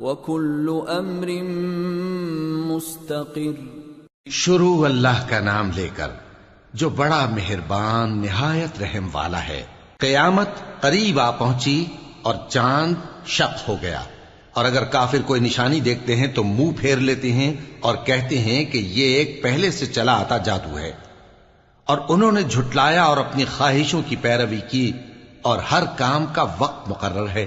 وكل أمر مستقر شروع اللہ کا نام لے کر جو بڑا مہربان، نہایت رحم والا ہے، قیامت قریب آ پہنچی اور چاند شق ہو گیا۔ اور اگر کافر کوئی نشانی دیکھتے ہیں تو منہ پھیر لیتے ہیں اور کہتے ہیں کہ یہ ایک پہلے سے چلا آتا جادو ہے۔ اور انہوں نے جھٹلایا اور اپنی خواہشوں کی پیروی کی اور ہر کام کا وقت مقرر ہے۔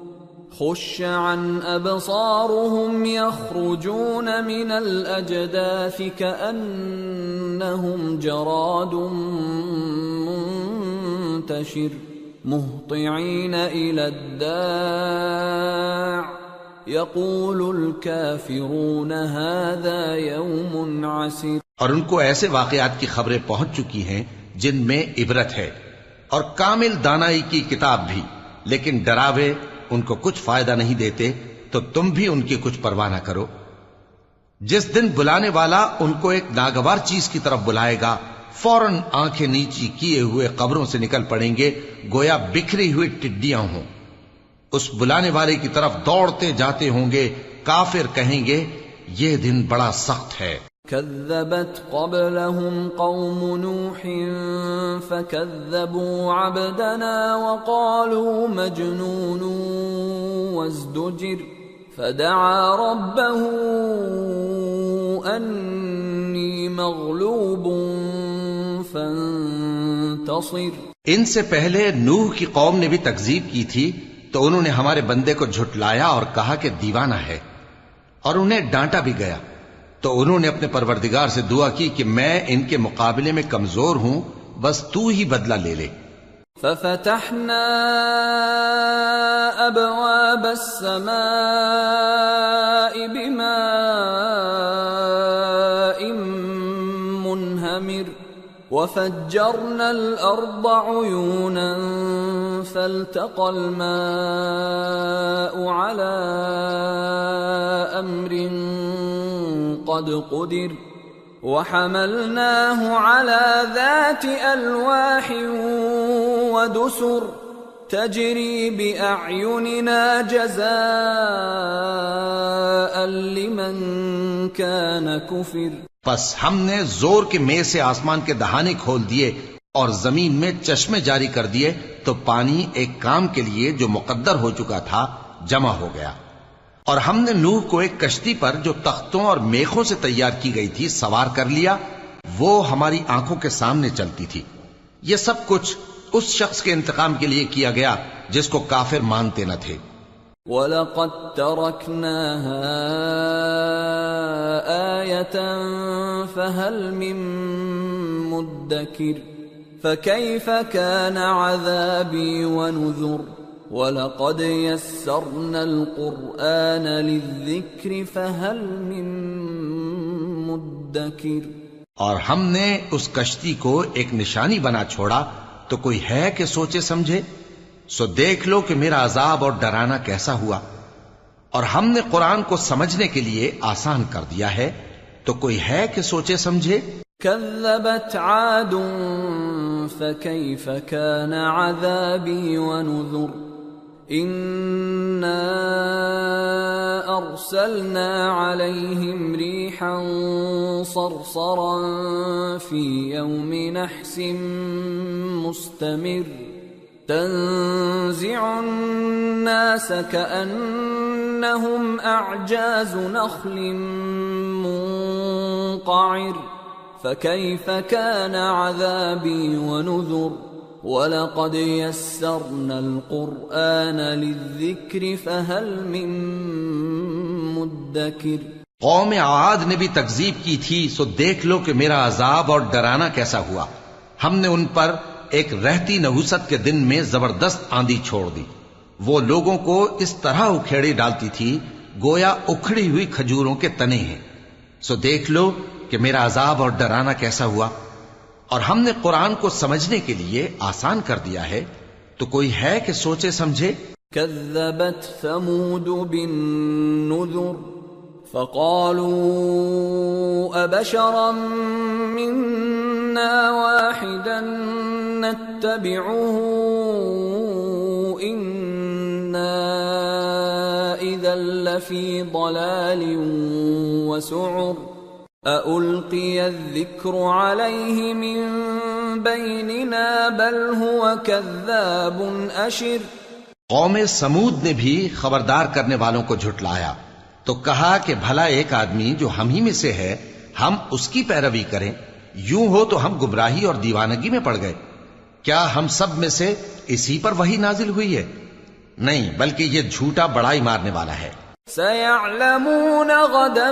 خش عن أبصارهم يخرجون من الأجداث كأنهم جراد منتشر مهطعين إلى الداع. يقول الكافرون هذا يوم عسير. اور ان کو ایسے واقعات کی خبریں پہنچ چکی ہیں جن میں عبرت ہے اور کامل دانائی کی کتاب بھی، لیکن ڈراوے ان کو کچھ فائدہ نہیں دیتے، تو تم بھی ان کی کچھ پرواہ نہ کرو۔ جس دن بلانے والا ان کو ایک ناگوار چیز کی طرف بلائے گا، فوراً آنکھیں نیچی کیے ہوئے قبروں سے نکل پڑیں گے، گویا بکھری ہوئی ٹڈیاں ہوں۔ اس بلانے والے کی طرف دوڑتے جاتے ہوں گے، کافر کہیں گے، یہ دن بڑا سخت ہے۔ كذبت قبلهم قوم نوح فكذبوا عبدنا وقالوا مجنون وازدجر فدعا ربه أني مغلوب فانتصر. ان سے پہلے نوح کی قوم نے بھی تکذیب کی تھی تو انہوں نے ہمارے بندے کو جھٹلایا اور کہا کہ دیوانہ ہے اور انہیں ڈانٹا بھی گیا۔ تو انہوں نے اپنے پروردگار سے دعا کی کہ میں ان کے مقابلے میں کمزور ہوں، بس تو ہی بدلہ لے لے۔ ففتحنا ابواب السماء بماء منهمر وفجرنا الارض عيونا فالتقى الماء على امر قد قدر وحملناه على ذات ألواح ودسر تجري بأعيننا جزاء لمن كان كفر. پس ہم نے زور کے میں سے آسمان کے دہانے کھول دیے اور زمین میں چشمے جاری کر دیے تو پانی ایک کام کے لیے جو مقدر ہو چکا تھا جمع ہو گیا۔ اور ہم نے نوح کو ایک کشتی پر جو تختوں اور میخوں سے تیار کی گئی تھی سوار کر لیا، وہ ہماری آنکھوں کے سامنے چلتی تھی۔ یہ سب کچھ اس شخص کے انتقام کے لیے کیا گیا جس کو کافر مانتے نہ تھے۔ وَلَقَدْ تَرَكْنَاهَا آيَةً فَهَلْ مِن مُدَّكِرٍ فَكَيْفَ كَانَ عَذَابِي وَنُذُرٍ وَلَقَدْ يَسَّرْنَا الْقُرْآنَ لِلذِّكْرِ فَهَلْ مِن مُدَّكِرٍ اور ہم نے اس کشتی کو ایک نشانی بنا چھوڑا تو کوئی ہے کہ سوچے سمجھے؟ سو دیکھ لو کہ میرا عذاب اور ڈرانا کیسا ہوا۔ اور ہم نے قرآن کو سمجھنے کے لیے آسان کر دیا ہے تو کوئی ہے کہ سوچے سمجھے؟ كذبت عاد فكيف كان عذابي ونذر إنا أرسلنا عليهم ريحا صرصرا في يوم نحس مستمر تنزع الناس كأنهم أعجاز نخل منقعر فكيف كان عذابي ونذر ولقد يسرنا القرآن للذكر فهل من مدكر قوم عاد نے بھی تکذیب کی تھی، سو دیکھ لو کہ میرا عذاب اور ڈرانا کیسا ہوا۔ ہم نے ان پر ایک رہتی نحوست کے دن میں زبردست آندھی چھوڑ دی۔ وہ لوگوں کو اس طرح اکھیڑی ڈالتی تھی، گویا اکھڑی ہوئی کھجوروں کے تنے ہیں۔ سو دیکھ لو کہ میرا عذاب اور ڈرانا کیسا ہوا۔ اور ہم نے قرآن کو سمجھنے کے لیے آسان کر دیا ہے، تو کوئی ہے کہ سوچے، سمجھے؟ كذبت ثمود بالنذر، فقالوا أبشرا منا واحدا نتبعه، إنا إذا لفي ضلال وسعر. الذكر عليه من بيننا بل هو كذاب أشر۔ قوم سمود نے بھی خبردار کرنے والوں کو جھٹلایا۔ تو کہا کہ بھلا ایک آدمی جو ہم ہی میں سے ہے ہم اس کی پیروی کریں۔ یوں ہو تو ہم گمراہی اور دیوانگی میں پڑ گئے۔ کیا ہم سب میں سے اسی پر وہی نازل ہوئی ہے؟ نہیں بلکہ یہ جھوٹا بڑائی مارنے والا ہے۔ سيعلمون غدا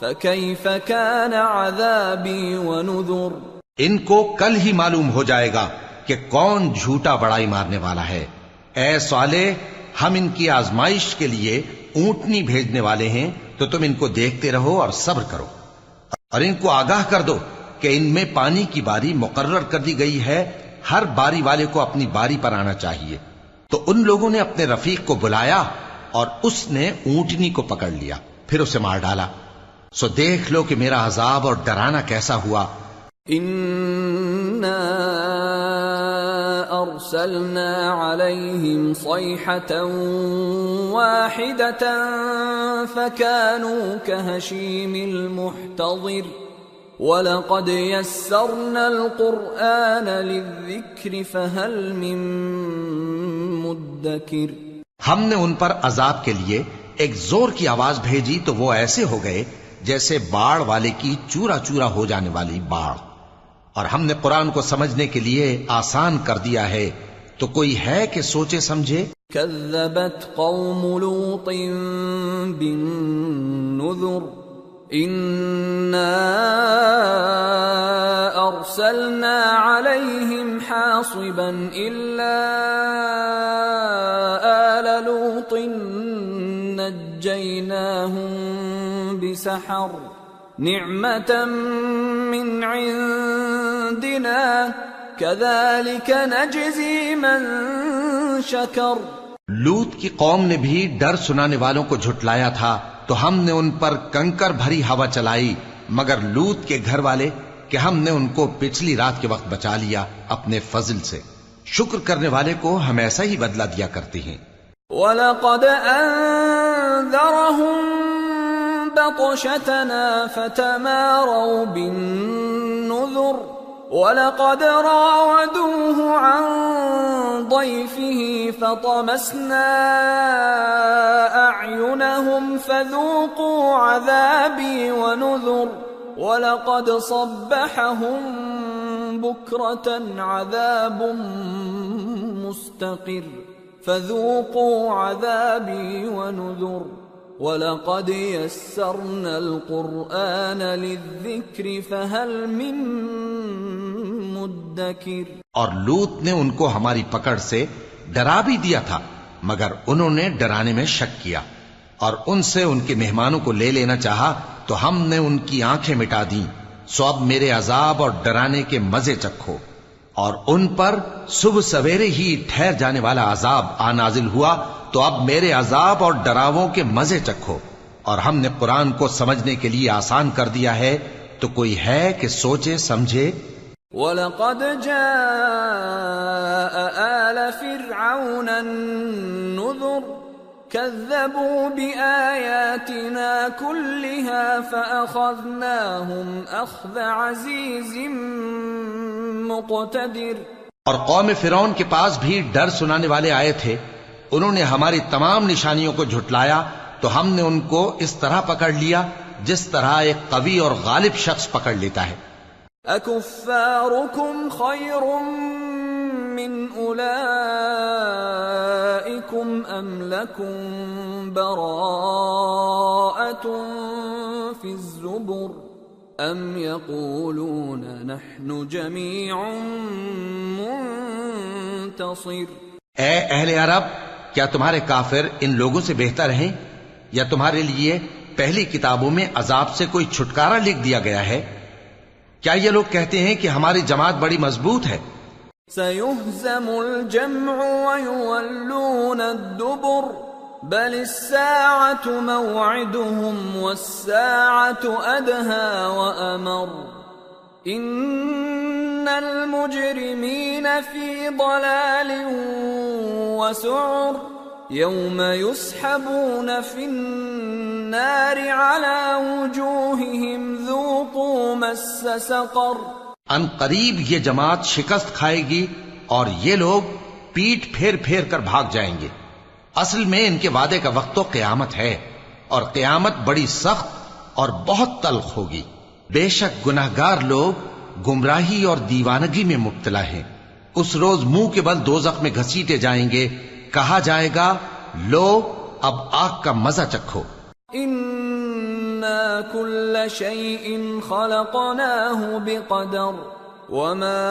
فكيف كان عذابي ونذر ان کو کل ہی معلوم ہو جائے گا کہ کون جھوٹا بڑائی مارنے والا ہے۔ اے صالح، ہم ان کی آزمائش کے لیے اونٹنی بھیجنے والے ہیں، تو تم ان کو دیکھتے رہو اور صبر کرو۔ اور ان کو آگاہ کر دو کہ ان میں پانی کی باری مقرر کر دی گئی ہے، ہر باری والے کو اپنی باری پر آنا چاہیے۔ تو ان لوگوں نے اپنے رفیق کو بلایا اور اس نے اونٹنی کو پکڑ لیا، پھر اسے مار ڈالا۔ سو دیکھ لو کہ میرا عذاب اور ڈرانا کیسا ہوا۔ إنا أرسلنا عليهم صيحة واحدة فكانوا كهشيم المحتضر ولقد يسرنا القرآن للذكر فهل من مدكر۔ ہم نے ان پر عذاب کے لیے ایک زور کی آواز بھیجی تو وہ ایسے ہو گئے جیسے باڑ والے کی چورا چورا ہو جانے والی باڑ۔ اور ہم نے قرآن کو سمجھنے کے لیے آسان کر دیا ہے، تو کوئی ہے کہ سوچے سمجھے؟ كذبت قوم لوط بالنذر إنا أرسلنا عليهم حاصبا إلا آل لوط نجيناهم بسحر نعمة من عندنا كذلك نجزي من شكر. لوت کی قوم نے بھی ڈر سنانے والوں کو جھٹلایا تھا تو ہم نے ان پر کنکر بھری ہوا چلائی مگر لوت کے گھر والے کہ ہم نے ان کو پچھلی رات کے وقت بچا لیا اپنے فضل سے۔ شکر کرنے والے کو ہم ایسا ہی بدلہ دیا کرتے ہیں۔ ولقد أنذرهم بطشتنا فتماروا بالنذر ولقد راودوه عن ضيفه فطمسنا أعينهم فذوقوا عذابي ونذر ولقد صبحهم بكرة عذاب مستقر فذوقوا عذابي ونذر ولقد يسرنا القرآن للذكر فهل من مدكر اور لوت نے ان کو ہماری پکڑ سے ڈرا بھی دیا تھا، مگر انہوں نے ڈرانے میں شک کیا۔ اور ان سے ان کے مہمانوں کو لے لینا چاہا تو ہم نے ان کی آنکھیں مٹا دیں۔ سو اب میرے عذاب اور ڈرانے کے مزے چکھو۔ اور ان پر صبح سویرے ہی ٹھہر جانے والا عذاب آ نازل ہوا۔ تو اب میرے عذاب اور ڈراووں کے مزے چکھو۔ اور ہم نے قرآن کو سمجھنے کے لیے آسان کر دیا ہے تو کوئی ہے کہ سوچے سمجھے؟ وَلَقَدْ جَاءَ آلَ فِرْعَوْنَ النُّذُرُ كَذَّبُوا بِآيَاتِنَا كُلِّهَا فَأَخَذْنَاهُمْ أَخْذَ عَزِيزٍ مُقْتَدِرٍ۔ اور قوم فرعون کے پاس بھی ڈر سنانے والے آئے تھے۔ انہوں نے ہماری تمام نشانیوں کو جھٹلایا تو ہم نے ان کو اس طرح پکڑ لیا جس طرح ایک قوی اور غالب شخص پکڑ لیتا ہے۔ أَكُفَّارُكُمْ خَيْرٌ مِّنْ أُولَئِكُمْ أَمْ لَكُمْ بَرَاءَةٌ فِي الزُّبُرِ أَمْ يَقُولُونَ نَحْنُ جَمِيعٌ مُنْتَصِرٌ۔ اے اہل عرب کیا تمہارے کافر ان لوگوں سے بہتر ہیں؟ یا تمہارے لیے پہلی کتابوں میں عذاب سے کوئی چھٹکارا لکھ دیا گیا ہے؟ کیا یہ لوگ کہتے ہیں کہ ہماری جماعت بڑی مضبوط ہے؟ سيهزم الجمع ويولون الدبر، بل الساعة موعدهم والساعة أدهى وأمر. إن المجرمين في ضلال وسعر يوم يسحبون في النار على وجوههم ذوقوا مس سقر ان قریب یہ جماعت شکست کھائے گی اور یہ لوگ پیٹ پھیر پھیر کر بھاگ جائیں گے۔ اصل میں ان کے وعدے کا وقت تو قیامت ہے اور قیامت بڑی سخت اور بہت تلخ ہوگی۔ بے شک گناہگار لوگ گمراہی اور دیوانگی میں مبتلا ہیں اس روز منہ کے بل دوزخ میں گھسیٹے جائیں گے۔ کہا جائے گا، لو، اب آگ کا مزہ چکھو۔ إنا كل شيء خلقناه بقدر وما